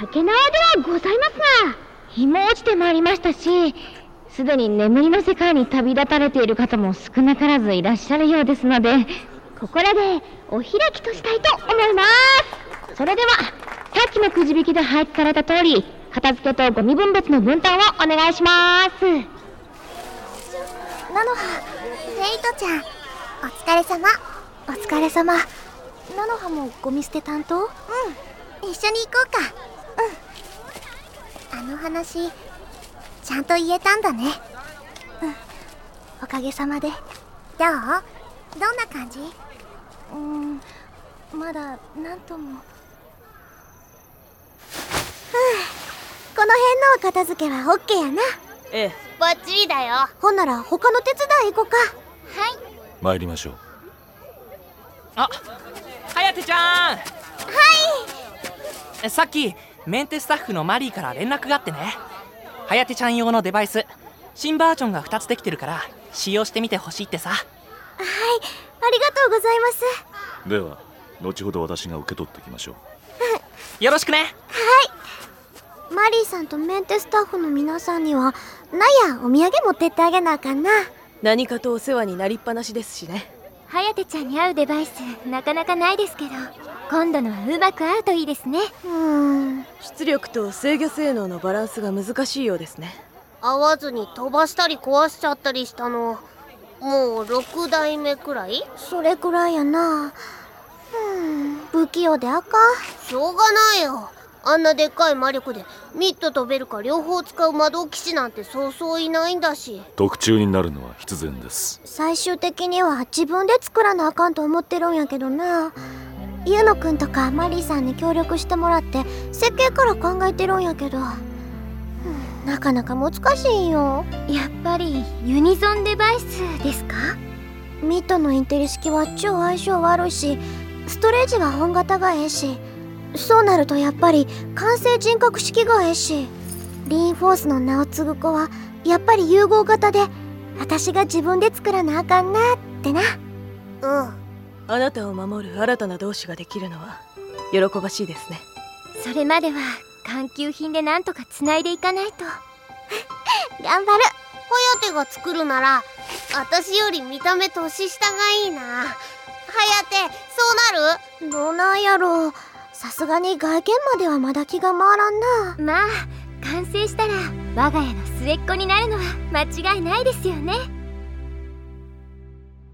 竹縄ではございますが。日も落ちてまいりましたしすでに眠りの世界に旅立たれている方も少なからずいらっしゃるようですのでここらでお開きとしたいと思います。それではさっきのくじ引きで配置された通り片付けとゴミ分別の分担をお願いします。菜の葉ヘイトちゃん。お疲れ様。お疲れ様。菜の葉もゴミ捨て担当？うん。一緒に行こうか。うんあの話ちゃんと言えたんだね。うん。おかげさまで。どう？どんな感じ？うーんまだなんとも。ふう。この辺のお片付けはオッケーやな。ええ。バッチリだよ。ほんなら他の手伝い行こうか。はい。参りましょう。あはやてちゃん。はい。さっきメンテスタッフのマリーから連絡があってね。はやてちゃん用のデバイス新バージョンが2つできてるから使用してみてほしいってさ。はいありがとうございます。では後ほど私が受け取ってきましょ よろしくね。マリーさんとメンテスタッフの皆さんにはなんやお土産持ってってあげなあかんな。何かとお世話になりっぱなしですしね。はやてちゃんに合うデバイスなかなかないですけど今度のはうまく合うといいですね。うーん。出力と制御性能のバランスが難しいようですね。合わずに飛ばしたり壊しちゃったりしたの。もう6代目くらい？それくらいやな。うん。不器用であかんしょうがないよ。あんなでっかい魔力でミッドとベルか両方使う魔導騎士なんてそうそういないんだし。う特注になるのは必然です。最終的には自分で作らなあかんと思ってるんやけどなユノくんとかマリーさんに協力してもらって設計から考えてるんやけど、うん。なかなか難しいんよ。やっぱりユニゾンデバイスですか？ミッドのインテリ式は超相性悪いしストレージは本型がええしそうなるとやっぱり完成人格式がええしリーンフォースの名を継ぐ子はやっぱり融合型で私が自分で作らなあかんなってな。うんあなたを守る新たな同志ができるのは喜ばしいですね。それまでは緩急品でなんとかつないでいかないと。頑張る。ハヤテが作るなら私より見た目年下がいいな。ハヤテそうなる？どうなんやろう。さすがに外見まではまだ気が回らんな。まあ完成したら我が家の末っ子になるのは間違いないですよね